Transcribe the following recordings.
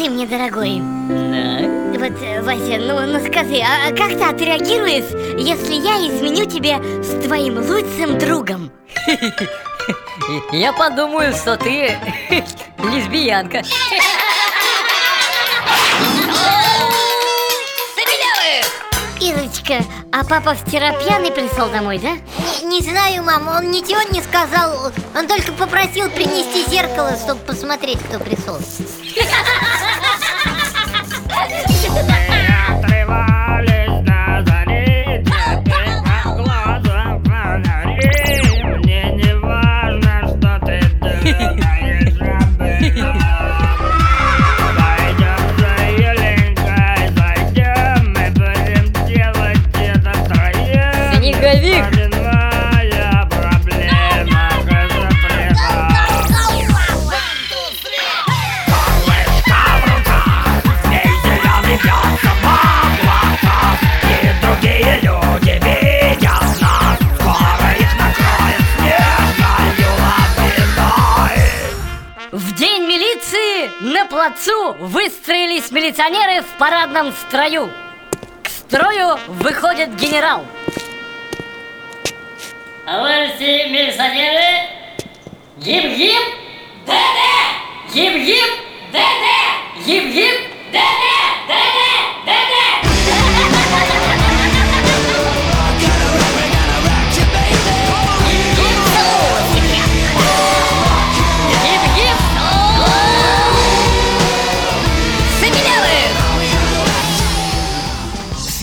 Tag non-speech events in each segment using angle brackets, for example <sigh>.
скажи мне, дорогой. Да? Вот, Вася, ну, ну скажи, а как ты отреагируешь, если я изменю тебе с твоим лучшим другом? <laughs> Я подумаю, что ты <laughs> лесбиянка. Ирочка, а папа вчера пьяный пришел домой, да? Не, знаю, мам, он ничего не сказал. Он только попросил принести зеркало, чтобы посмотреть, кто пришел. Отрывались на плацу выстроились милиционеры в парадном строю. К строю выходит генерал. Товарищи милиционеры! Гиб-гиб Да-да! Гиб-гиб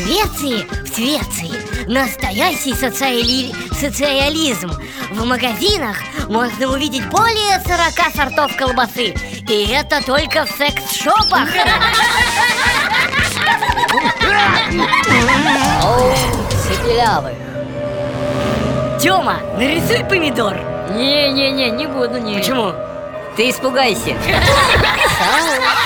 Швеции, в Швеции. Настоящий социали... социализм. В магазинах можно увидеть более 40 сортов колбасы. И это только в секс-шопах. Цепелявых Тёма, нарисуй помидор. Не-не-не, не буду, не. Почему? Ты испугайся. <laughs>